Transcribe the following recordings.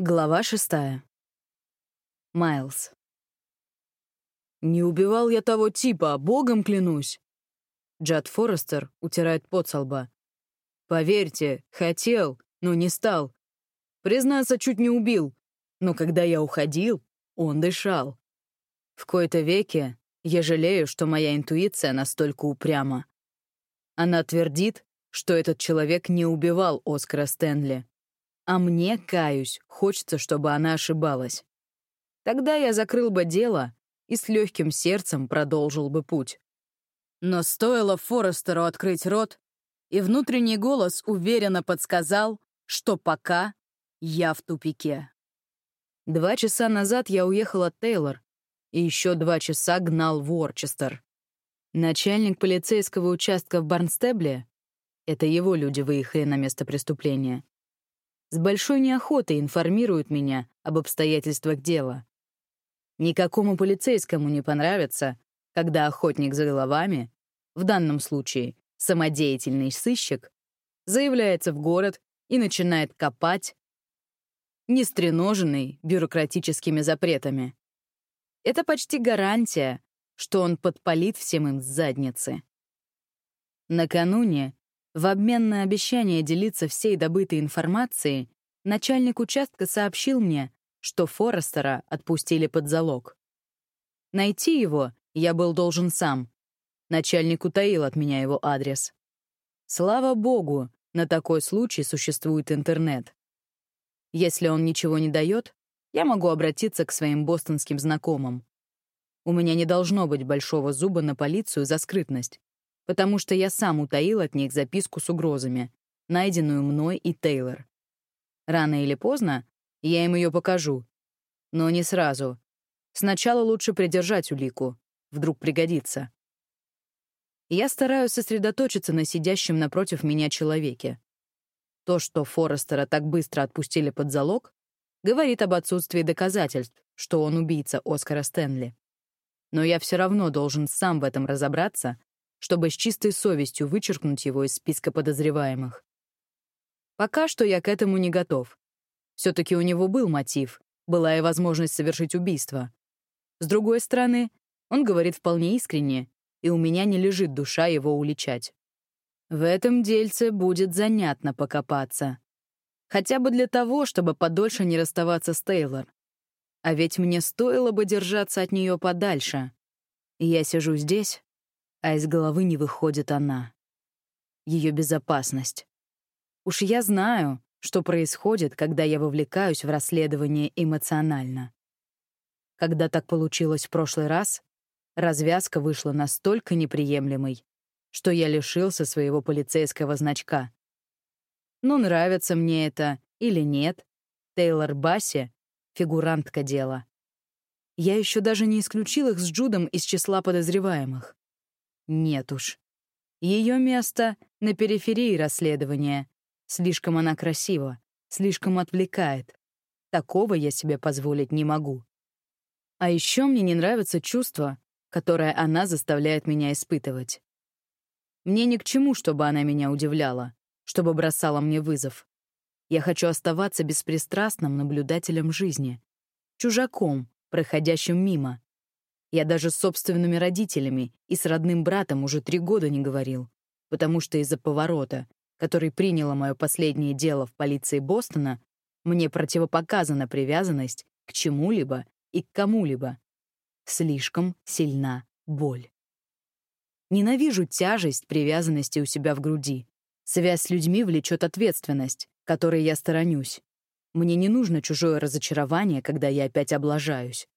Глава шестая. Майлз. «Не убивал я того типа, богом клянусь!» Джад Форестер утирает пот со лба. «Поверьте, хотел, но не стал. Признаться, чуть не убил. Но когда я уходил, он дышал. В кои-то веке я жалею, что моя интуиция настолько упряма. Она твердит, что этот человек не убивал Оскара Стэнли, а мне, каюсь, хочется, чтобы она ошибалась. Тогда я закрыл бы дело и с легким сердцем продолжил бы путь. Но стоило Форестеру открыть рот, и внутренний голос уверенно подсказал, что пока я в тупике. Два часа назад я уехал от Тейлор, и еще два часа гнал в Уорчестер. Начальник полицейского участка в Барнстебле — это его люди выехали на место преступления с большой неохотой информируют меня об обстоятельствах дела. Никакому полицейскому не понравится, когда охотник за головами, в данном случае самодеятельный сыщик, заявляется в город и начинает копать, не стреноженный бюрократическими запретами. Это почти гарантия, что он подпалит всем им задницы. Накануне в обмен на обещание делиться всей добытой информацией, начальник участка сообщил мне, что Форестера отпустили под залог. Найти его я был должен сам. Начальник утаил от меня его адрес. Слава богу, на такой случай существует интернет. Если он ничего не дает, я могу обратиться к своим бостонским знакомым. У меня не должно быть большого зуба на полицию за скрытность потому что я сам утаил от них записку с угрозами, найденную мной и Тейлор. Рано или поздно я им ее покажу. Но не сразу. Сначала лучше придержать улику. Вдруг пригодится. Я стараюсь сосредоточиться на сидящем напротив меня человеке. То, что Форестера так быстро отпустили под залог, говорит об отсутствии доказательств, что он убийца Оскара Стэнли. Но я все равно должен сам в этом разобраться чтобы с чистой совестью вычеркнуть его из списка подозреваемых. Пока что я к этому не готов. Все-таки у него был мотив, была и возможность совершить убийство. С другой стороны, он говорит вполне искренне, и у меня не лежит душа его уличать. В этом дельце будет занятно покопаться. Хотя бы для того, чтобы подольше не расставаться с Тейлор. А ведь мне стоило бы держаться от нее подальше. я сижу здесь, а из головы не выходит она. Ее безопасность. Уж я знаю, что происходит, когда я вовлекаюсь в расследование эмоционально. Когда так получилось в прошлый раз, развязка вышла настолько неприемлемой, что я лишился своего полицейского значка. Ну, нравится мне это или нет, Тейлор Басси — фигурантка дела. Я еще даже не исключил их с Джудом из числа подозреваемых. Нет уж. Ее место на периферии расследования. Слишком она красива, слишком отвлекает. Такого я себе позволить не могу. А еще мне не нравится чувство, которое она заставляет меня испытывать. Мне ни к чему, чтобы она меня удивляла, чтобы бросала мне вызов. Я хочу оставаться беспристрастным наблюдателем жизни, чужаком, проходящим мимо, я даже с собственными родителями и с родным братом уже три года не говорил, потому что из-за поворота, который приняло мое последнее дело в полиции Бостона, мне противопоказана привязанность к чему-либо и к кому-либо. Слишком сильна боль. Ненавижу тяжесть привязанности у себя в груди. Связь с людьми влечет ответственность, которой я сторонюсь. Мне не нужно чужое разочарование, когда я опять облажаюсь.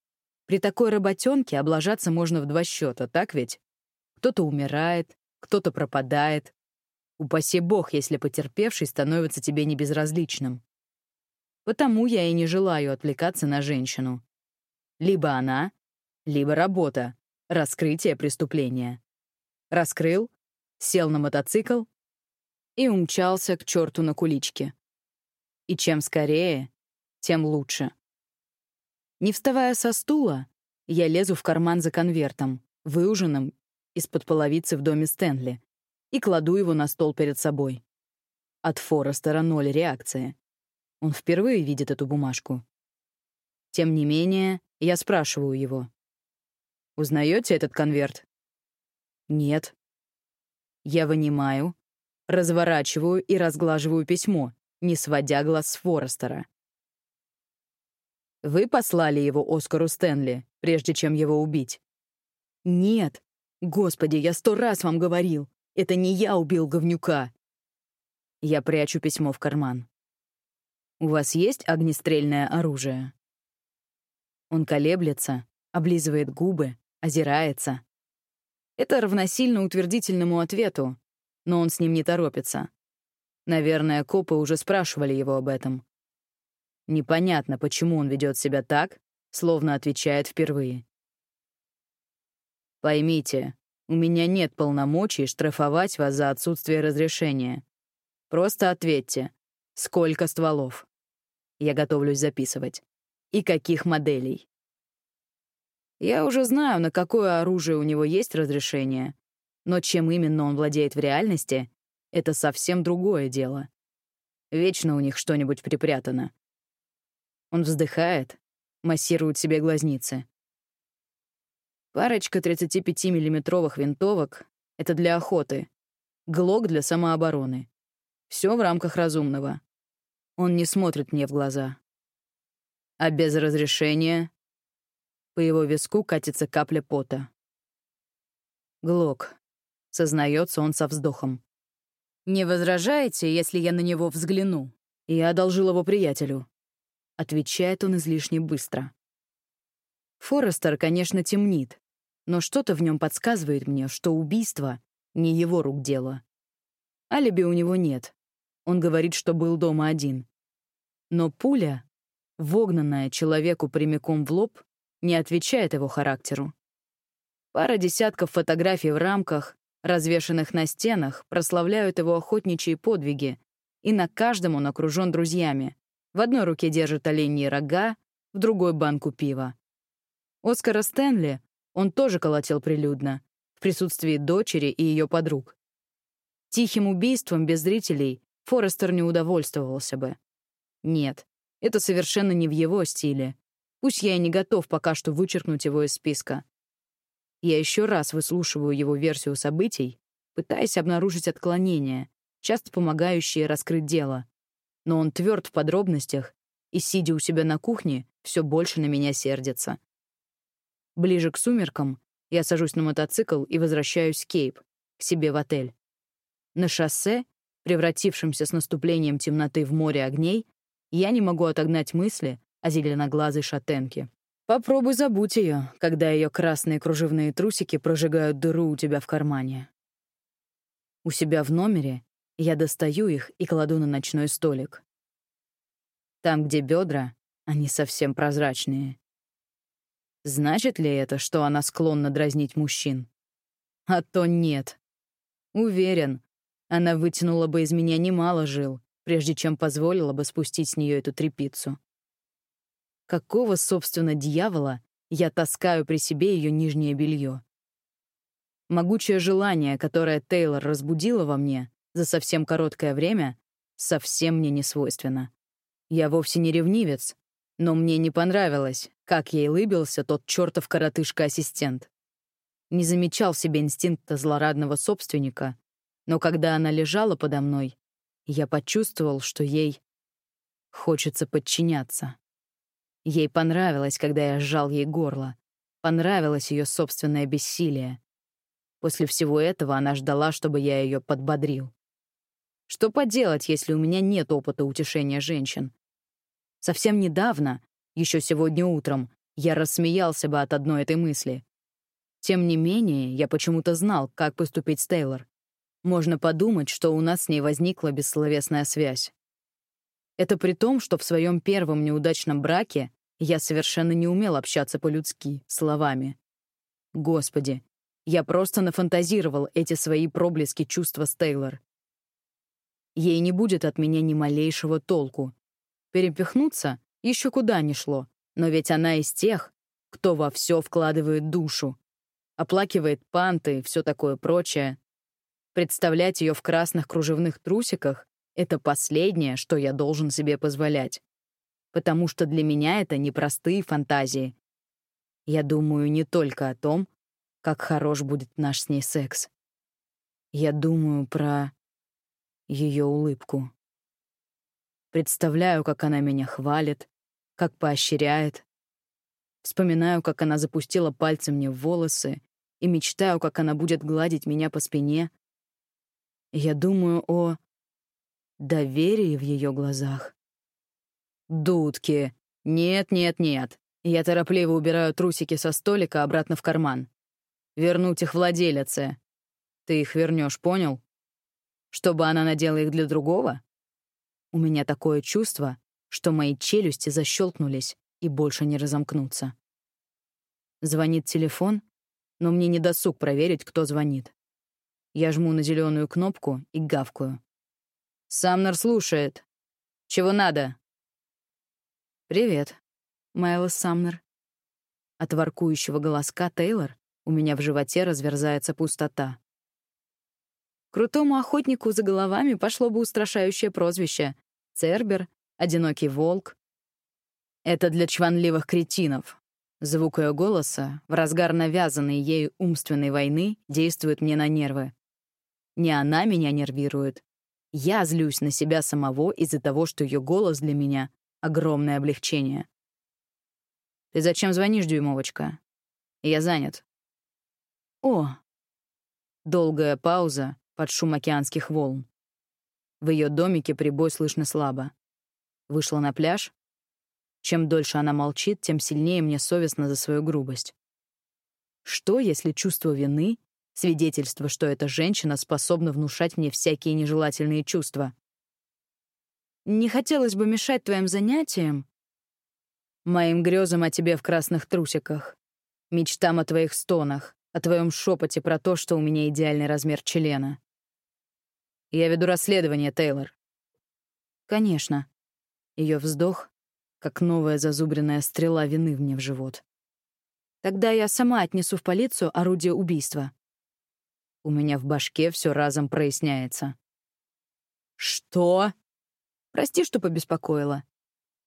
При такой работенке облажаться можно в два счета, так ведь? Кто-то умирает, кто-то пропадает. Упаси бог, если потерпевший становится тебе небезразличным. Потому я и не желаю отвлекаться на женщину. Либо она, либо работа, раскрытие преступления. Раскрыл, сел на мотоцикл и умчался к черту на куличке. И чем скорее, тем лучше. Не вставая со стула, я лезу в карман за конвертом, выуженным из-под половицы в доме Стэнли, и кладу его на стол перед собой. От Форестера ноль реакции. Он впервые видит эту бумажку. Тем не менее, я спрашиваю его. «Узнаете этот конверт?» «Нет». Я вынимаю, разворачиваю и разглаживаю письмо, не сводя глаз с Форестера. «Вы послали его Оскару Стэнли, прежде чем его убить?» «Нет. Господи, я сто раз вам говорил. Это не я убил говнюка». Я прячу письмо в карман. «У вас есть огнестрельное оружие?» Он колеблется, облизывает губы, озирается. Это равносильно утвердительному ответу, но он с ним не торопится. Наверное, копы уже спрашивали его об этом. Непонятно, почему он ведет себя так, словно отвечает впервые. Поймите, у меня нет полномочий штрафовать вас за отсутствие разрешения. Просто ответьте, сколько стволов? Я готовлюсь записывать. И каких моделей? Я уже знаю, на какое оружие у него есть разрешение, но чем именно он владеет в реальности, это совсем другое дело. Вечно у них что-нибудь припрятано. Он вздыхает, массирует себе глазницы. Парочка 35-миллиметровых винтовок — это для охоты. Глок для самообороны. Все в рамках разумного. Он не смотрит мне в глаза. А без разрешения... По его виску катится капля пота. Глок. Сознается он со вздохом. «Не возражаете, если я на него взгляну?» «Я одолжил его приятелю». Отвечает он излишне быстро. Форестер, конечно, темнит, но что-то в нем подсказывает мне, что убийство — не его рук дело. Алиби у него нет. Он говорит, что был дома один. Но пуля, вогнанная человеку прямиком в лоб, не отвечает его характеру. Пара десятков фотографий в рамках, развешанных на стенах, прославляют его охотничьи подвиги, и на каждом он окружен друзьями. В одной руке держит оленьи рога, в другой — банку пива. Оскара Стэнли он тоже колотил прилюдно, в присутствии дочери и ее подруг. Тихим убийством без зрителей Форестер не удовольствовался бы. Нет, это совершенно не в его стиле. Пусть я и не готов пока что вычеркнуть его из списка. Я еще раз выслушиваю его версию событий, пытаясь обнаружить отклонения, часто помогающие раскрыть дело. Но он тверд в подробностях и, сидя у себя на кухне, все больше на меня сердится. Ближе к сумеркам я сажусь на мотоцикл и возвращаюсь в Кейп, к себе в отель. На шоссе, превратившемся с наступлением темноты в море огней, я не могу отогнать мысли о зеленоглазой шатенке. Попробуй забудь ее, когда ее красные кружевные трусики прожигают дыру у тебя в кармане. У себя в номере я достаю их и кладу на ночной столик. Там, где бедра, они совсем прозрачные. Значит ли это, что она склонна дразнить мужчин? А то нет. Уверен, она вытянула бы из меня немало жил, прежде чем позволила бы спустить с нее эту трепицу. Какого, собственно, дьявола я таскаю при себе ее нижнее белье? Могучее желание, которое Тейлор разбудила во мне за совсем короткое время, совсем мне не свойственно. Я вовсе не ревнивец, но мне не понравилось, как ей лыбился тот чертов коротышка-ассистент. Не замечал себе инстинкта злорадного собственника, но когда она лежала подо мной, я почувствовал, что ей хочется подчиняться. Ей понравилось, когда я сжал ей горло. Понравилось ее собственное бессилие. После всего этого она ждала, чтобы я ее подбодрил. Что поделать, если у меня нет опыта утешения женщин? Совсем недавно, еще сегодня утром, я рассмеялся бы от одной этой мысли. Тем не менее, я почему-то знал, как поступить с Тейлор. Можно подумать, что у нас с ней возникла бессловесная связь. Это при том, что в своем первом неудачном браке я совершенно не умел общаться по-людски, словами. Господи, я просто нафантазировал эти свои проблески чувства с Тейлор. Ей не будет от меня ни малейшего толку, Перепихнуться еще куда ни шло, но ведь она из тех, кто во все вкладывает душу, оплакивает панты и все такое прочее. Представлять ее в красных кружевных трусиках Это последнее, что я должен себе позволять. Потому что для меня это непростые фантазии. Я думаю не только о том, как хорош будет наш с ней секс. Я думаю про ее улыбку. Представляю, как она меня хвалит, как поощряет. Вспоминаю, как она запустила пальцы мне в волосы, и мечтаю, как она будет гладить меня по спине. Я думаю о доверии в ее глазах. Дудки. Нет, нет, нет. Я торопливо убираю трусики со столика обратно в карман. Вернуть их владелице. Ты их вернешь, понял? Чтобы она надела их для другого? У меня такое чувство, что мои челюсти защелкнулись и больше не разомкнутся. Звонит телефон, но мне не досуг проверить, кто звонит. Я жму на зеленую кнопку и гавкаю. Самнер слушает. Чего надо? Привет, Майлос Самнер. От воркующего голоска Тейлор у меня в животе разверзается пустота. Крутому охотнику за головами пошло бы устрашающее прозвище — Цербер, Одинокий волк. Это для чванливых кретинов. Звук ее голоса, в разгар навязанной ею умственной войны, действует мне на нервы. Не она меня нервирует. Я злюсь на себя самого из-за того, что ее голос для меня — огромное облегчение. «Ты зачем звонишь, дюймовочка?» «Я занят». «О!» Долгая пауза, под шум океанских волн. В ее домике прибой слышно слабо. Вышла на пляж. Чем дольше она молчит, тем сильнее мне совестно за свою грубость. Что, если чувство вины — свидетельство, что эта женщина способна внушать мне всякие нежелательные чувства? Не хотелось бы мешать твоим занятиям. Моим грезам о тебе в красных трусиках. Мечтам о твоих стонах, о твоем шепоте про то, что у меня идеальный размер члена. Я веду расследование, Тейлор. Конечно. Ее вздох, как новая зазубренная стрела вины мне в живот. Тогда я сама отнесу в полицию орудие убийства. У меня в башке все разом проясняется. Что? Прости, что побеспокоила.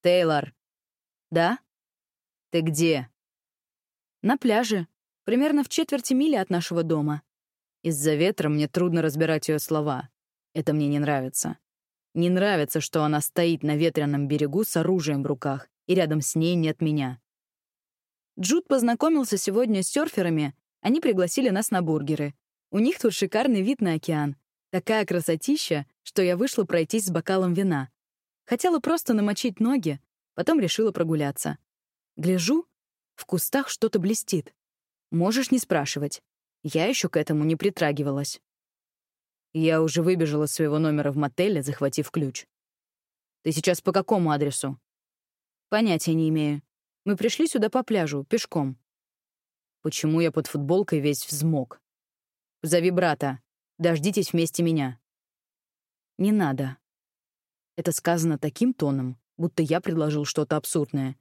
Тейлор. Да? Ты где? На пляже, примерно в четверти мили от нашего дома. Из-за ветра мне трудно разбирать ее слова. Это мне не нравится. Не нравится, что она стоит на ветреном берегу с оружием в руках, и рядом с ней нет меня. Джуд познакомился сегодня с серферами, они пригласили нас на бургеры. У них тут шикарный вид на океан. Такая красотища, что я вышла пройтись с бокалом вина. Хотела просто намочить ноги, потом решила прогуляться. Гляжу, в кустах что-то блестит. Можешь не спрашивать. Я еще к этому не притрагивалась. Я уже выбежала из своего номера в мотеле, захватив ключ. Ты сейчас по какому адресу? Понятия не имею. Мы пришли сюда по пляжу, пешком. Почему я под футболкой весь взмок? Зови брата. Дождитесь вместе меня. Не надо. Это сказано таким тоном, будто я предложил что-то абсурдное.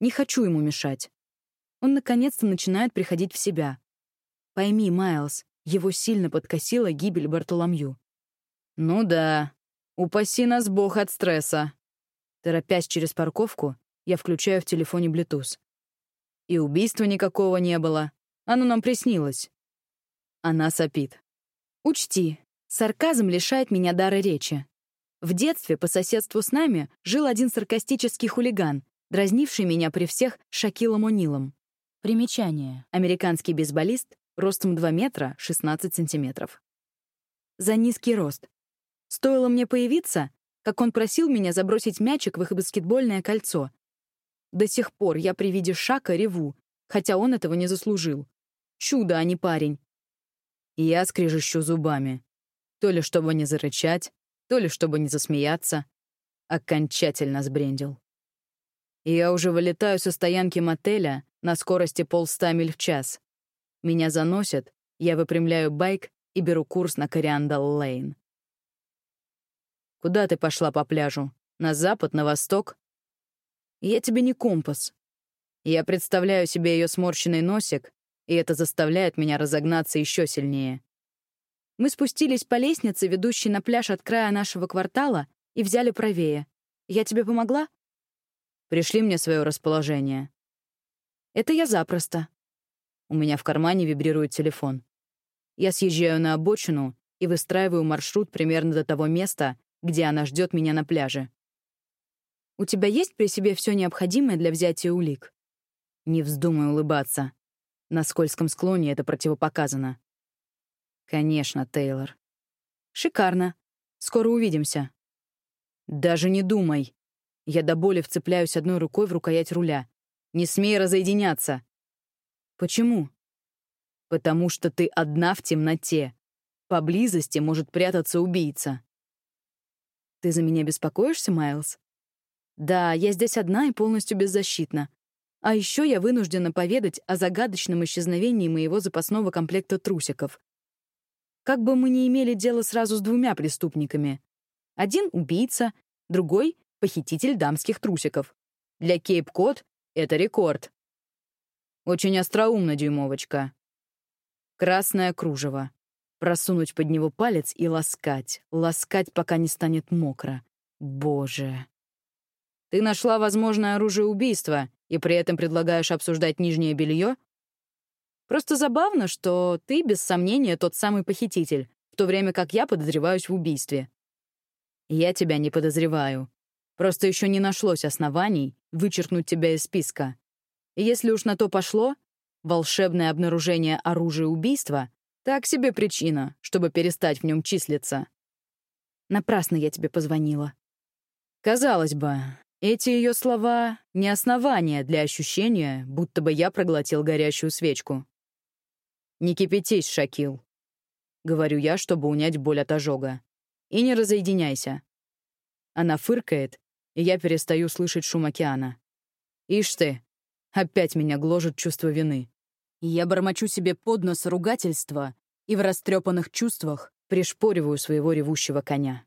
Не хочу ему мешать. Он наконец-то начинает приходить в себя. Пойми, Майлз, его сильно подкосила гибель Бартоломью. «Ну да, упаси нас бог от стресса». Торопясь через парковку, я включаю в телефоне Bluetooth. И убийства никакого не было. Оно нам приснилось. Она сопит. «Учти, сарказм лишает меня дара речи. В детстве по соседству с нами жил один саркастический хулиган, дразнивший меня при всех Шакилом О'Нилом. Примечание. Американский бейсболист, ростом 2 метра 16 сантиметров. За низкий рост. Стоило мне появиться, как он просил меня забросить мячик в их баскетбольное кольцо. До сих пор я при виде Шака реву, хотя он этого не заслужил. Чудо, а не парень. Я скрежещу зубами. То ли чтобы не зарычать, то ли чтобы не засмеяться. Окончательно сбрендил. Я уже вылетаю со стоянки мотеля на скорости полста миль в час. Меня заносят, я выпрямляю байк и беру курс на Кориандал-Лейн. «Куда ты пошла по пляжу? На запад, на восток?» «Я тебе не компас». Я представляю себе ее сморщенный носик, и это заставляет меня разогнаться еще сильнее. Мы спустились по лестнице, ведущей на пляж от края нашего квартала, и взяли правее. Я тебе помогла? Пришли мне свое расположение. Это я запросто. У меня в кармане вибрирует телефон. Я съезжаю на обочину и выстраиваю маршрут примерно до того места, где она ждет меня на пляже. У тебя есть при себе все необходимое для взятия улик? Не вздумай улыбаться. На скользком склоне это противопоказано. Конечно, Тейлор. Шикарно. Скоро увидимся. Даже не думай. Я до боли вцепляюсь одной рукой в рукоять руля. Не смей разоединяться. Почему? Потому что ты одна в темноте. Поблизости может прятаться убийца. Ты за меня беспокоишься, Майлз? Да, я здесь одна и полностью беззащитна. А еще я вынуждена поведать о загадочном исчезновении моего запасного комплекта трусиков. Как бы мы ни имели дело сразу с двумя преступниками. Один — убийца, другой — похититель дамских трусиков. Для Кейп-Код это рекорд. Очень остроумно, дюймовочка. Красное кружево. Просунуть под него палец и ласкать. Ласкать, пока не станет мокро. Боже. Ты нашла возможное оружие убийства и при этом предлагаешь обсуждать нижнее белье? Просто забавно, что ты, без сомнения, тот самый похититель, в то время как я подозреваюсь в убийстве. Я тебя не подозреваю. Просто еще не нашлось оснований вычеркнуть тебя из списка. Если уж на то пошло, волшебное обнаружение оружия убийства — так себе причина, чтобы перестать в нем числиться. Напрасно я тебе позвонила. Казалось бы, эти ее слова — не основание для ощущения, будто бы я проглотил горящую свечку. «Не кипятись, Шакил», — говорю я, чтобы унять боль от ожога. «И не разоединяйся». Она фыркает, и я перестаю слышать шум океана. «Ишь ты, опять меня гложет чувство вины». Я бормочу себе под нос ругательства и в растрепанных чувствах пришпориваю своего ревущего коня.